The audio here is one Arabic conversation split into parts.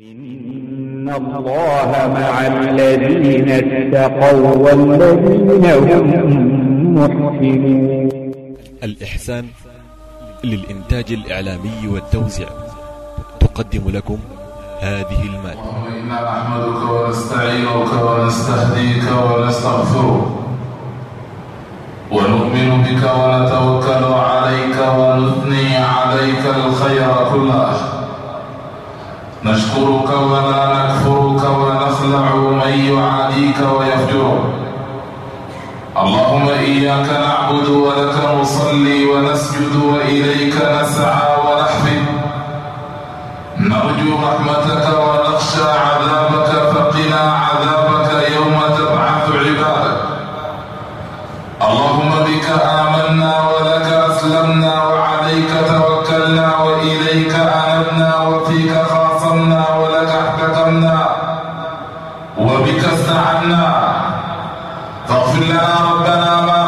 إن الله مع الذين اتقوا والذين هم محسنون الإحسان للإنتاج الإعلامي والتوزيع. تقدم لكم هذه المادة. إنا نحمدك ونستعينك ونستهديك ونستغفرك ونؤمن بك ونتوكل عليك ونثني عليك الخير كله. نشكرك ولا نكفرك ونخلع من يعاديك ويفجرك. اللهم إياك نعبد ولك نصلي ونسجد وإليك نسعى ونحفد نرجو رحمتك ونخشى عذابك فقنا عذابك يوم تبعث عبادك. اللهم بك آمنا ولك أسلمنا وعليك توكلنا وإليك أنبنا وفيك خلقنا أحضرنا ولك أحكتمنا وبك استعنا. فاغفر لنا ربنا ما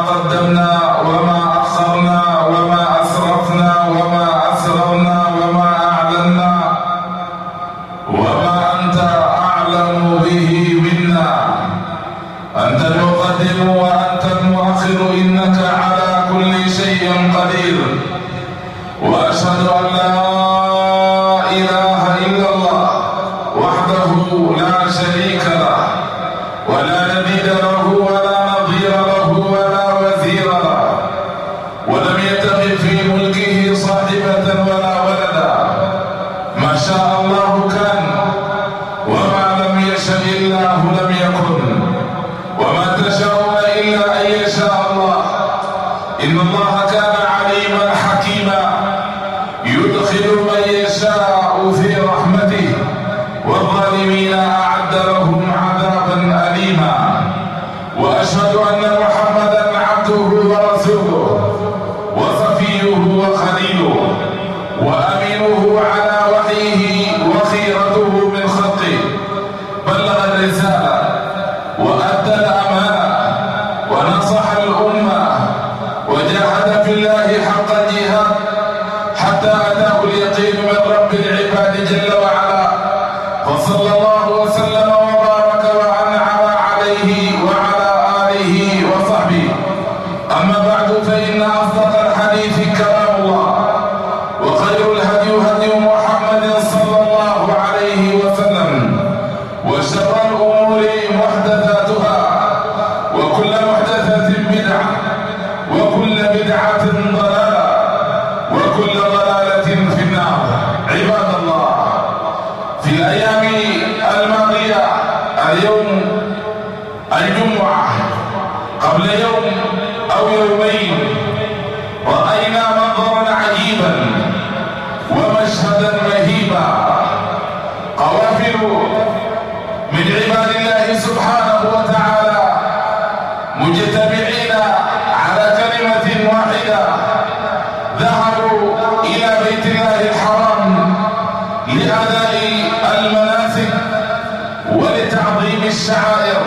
الشعائر.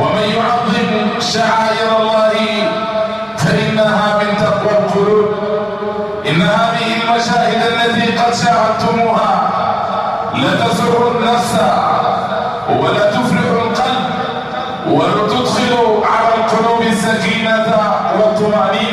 ومن يعظم شعائر الله فإنها من تقوى القلوب. إن هذه المشاهد التي قد شاهدتموها لتسر النفس ولا تفلح القلب ولا تدخل على القلوب السكينة والطمأنينة.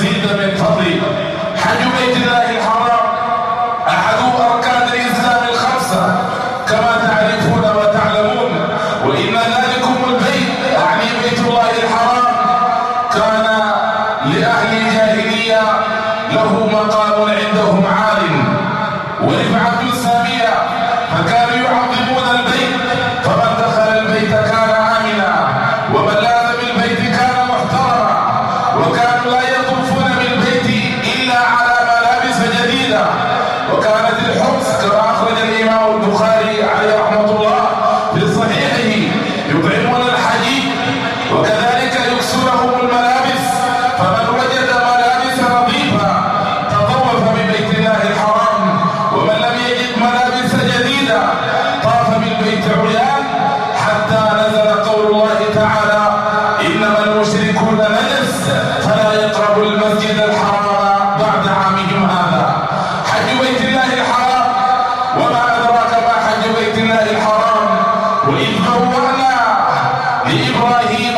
Brasília بوأنا لإبراهيم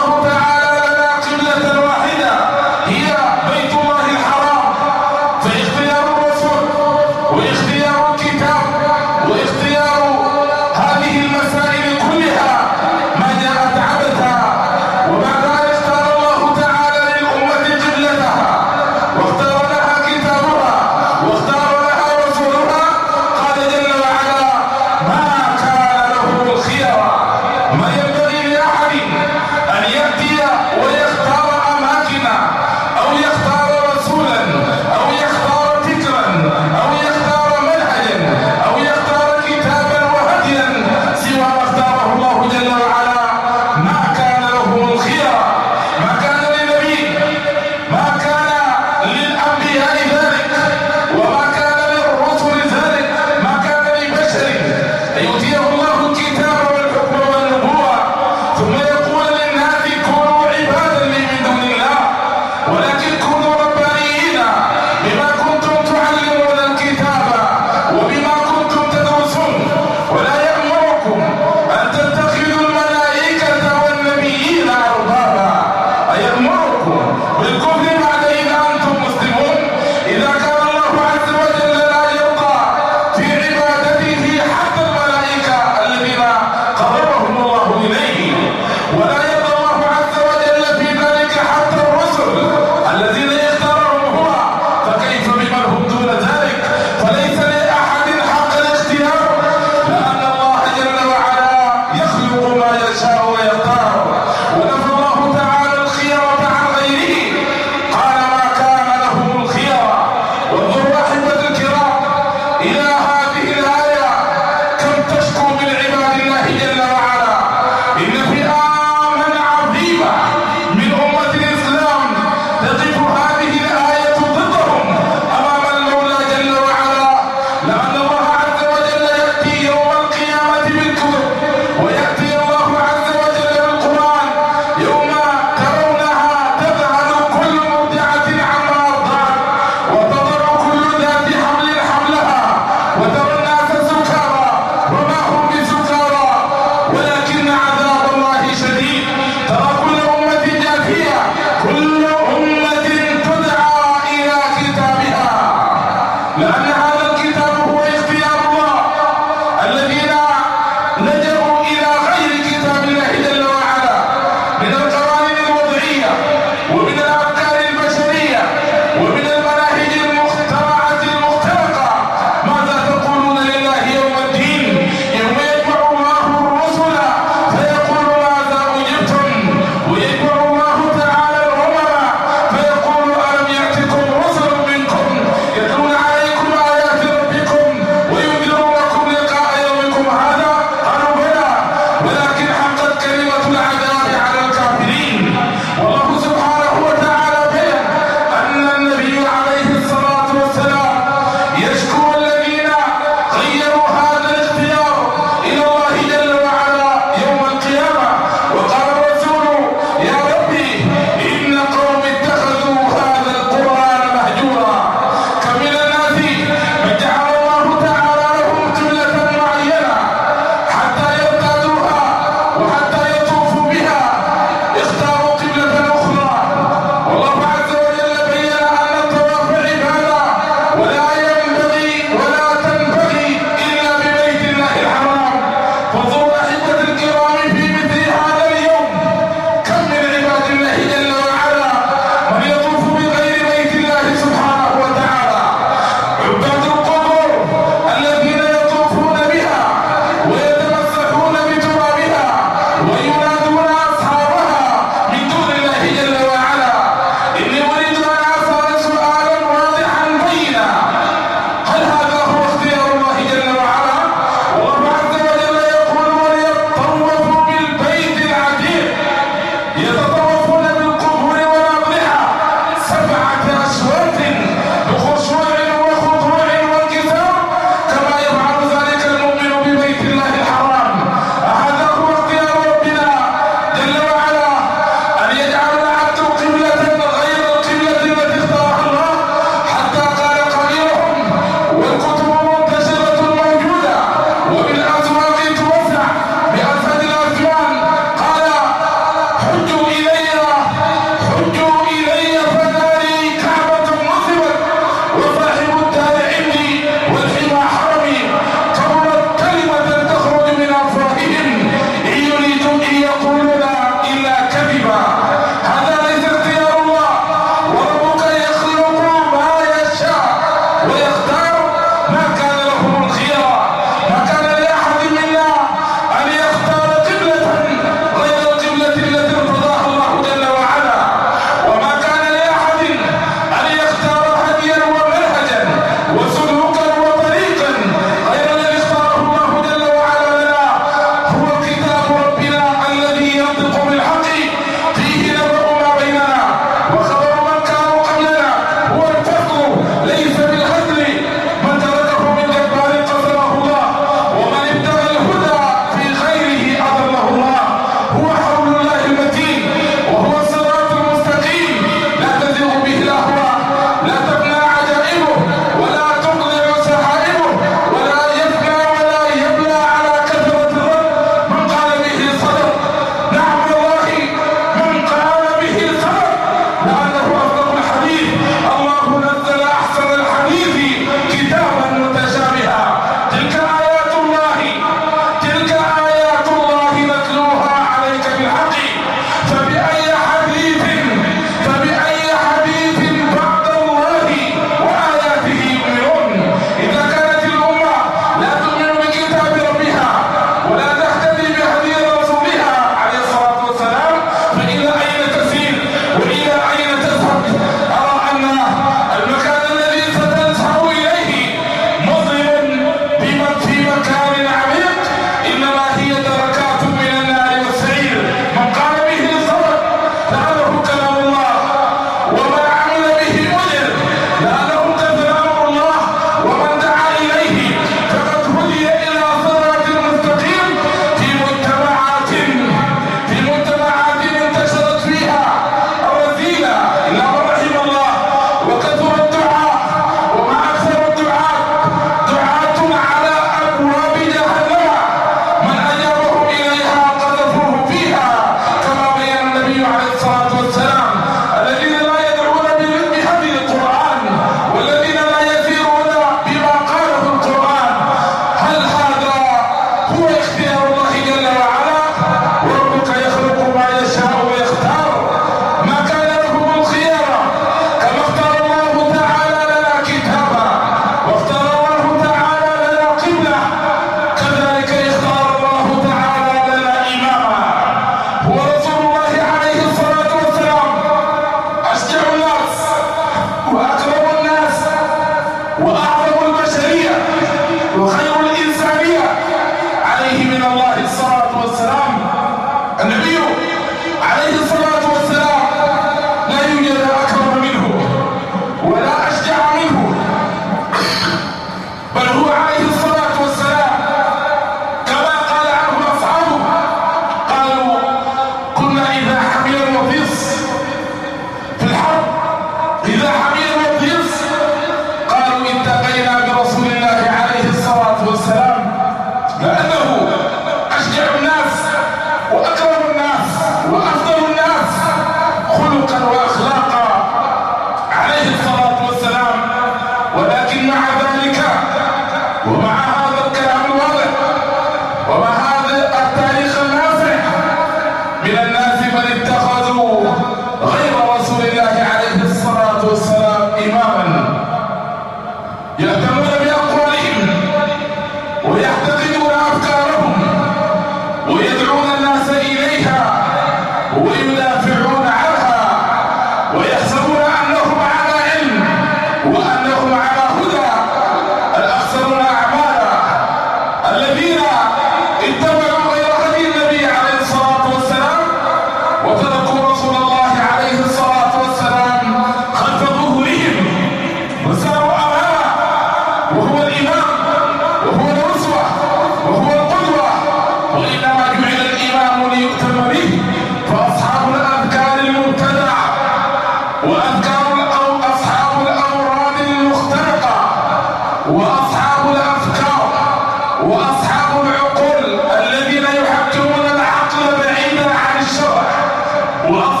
Wow.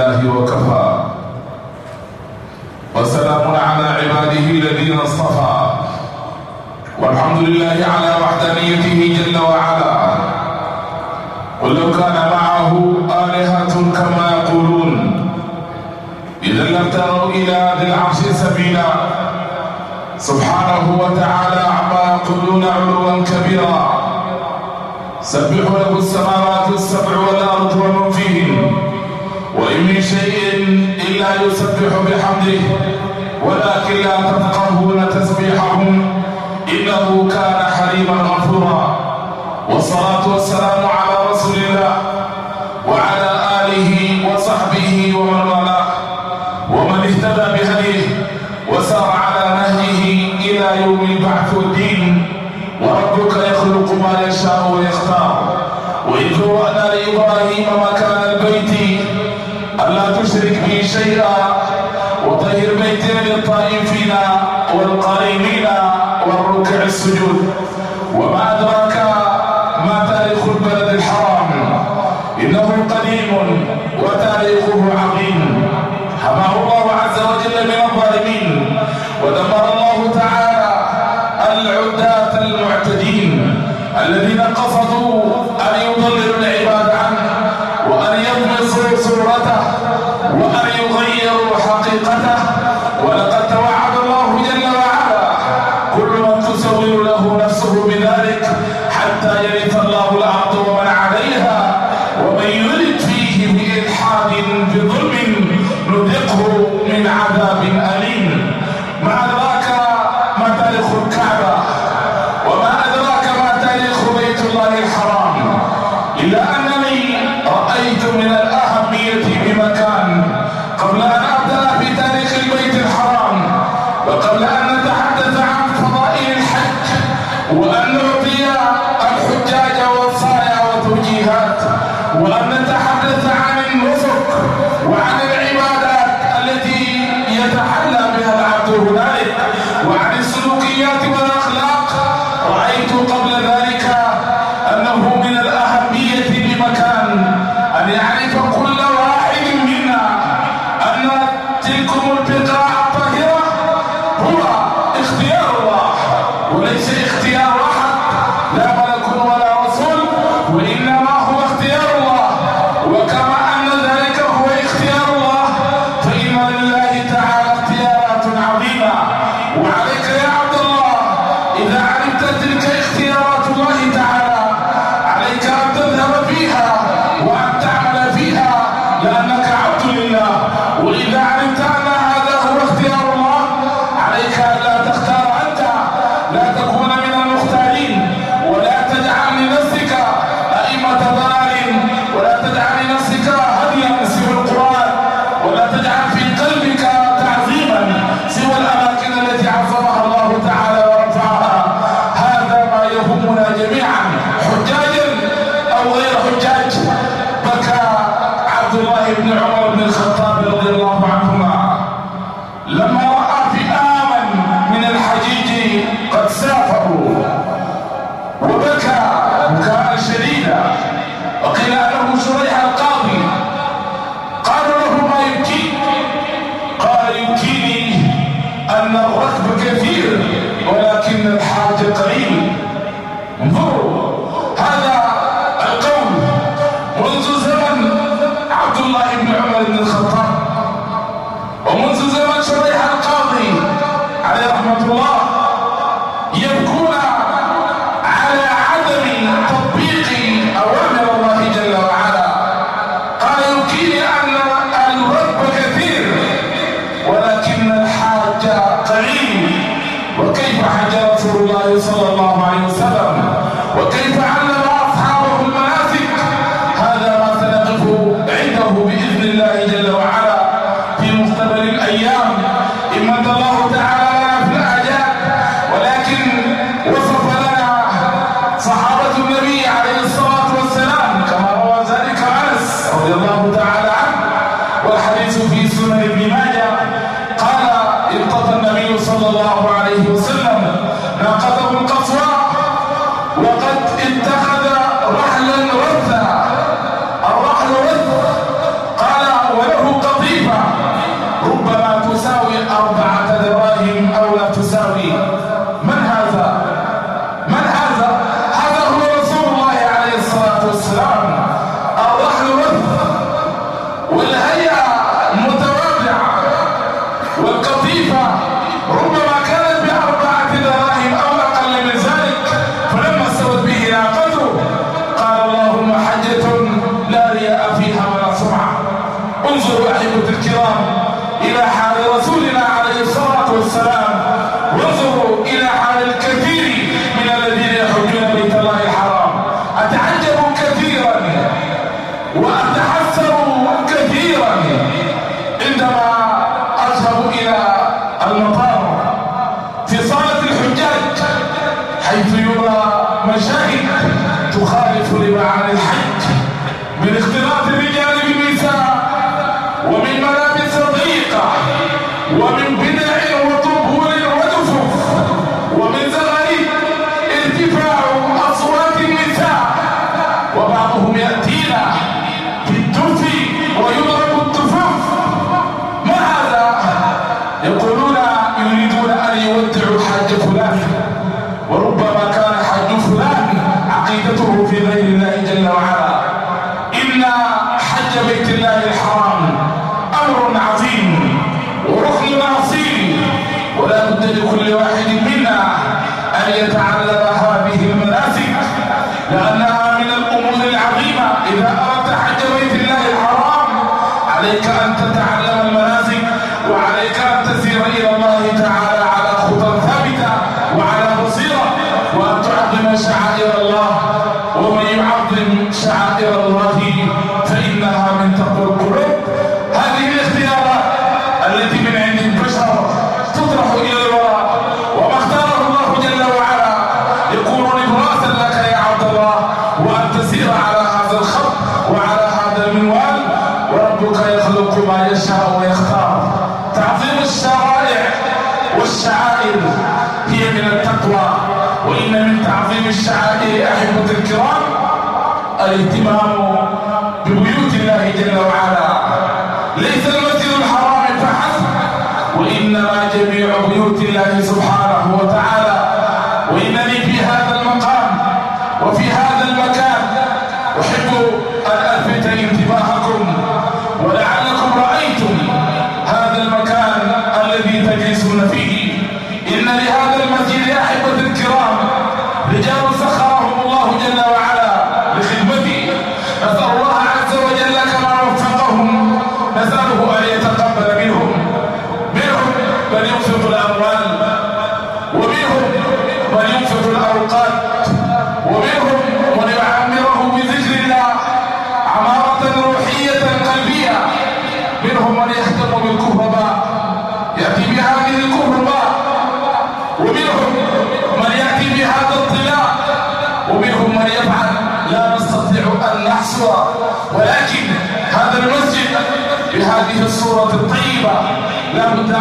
على وحدانيته تسبح بحمده ولكن لا تفقهون تسبيحهم إنه كان حليما غفورا. والصلاة والسلام على رسول الله وعلى آله وصحبه ومن والاه. ومن اهتدى بهديه وسار على نهجه إلى يوم البعث. للطائفين والقائمين والركع السجود. وما أدراك هنالك وعن السلوكيات والأخلاق رأيت قبل ذلك عبد الله بن عمر بن الخطاب رضي الله عنهما. لما حيث يرى مشاهد. بهذه الصورة الطيبة. لا بد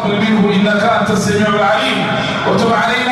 تقبل منه إنك أنت السميع العليم. وتب علينا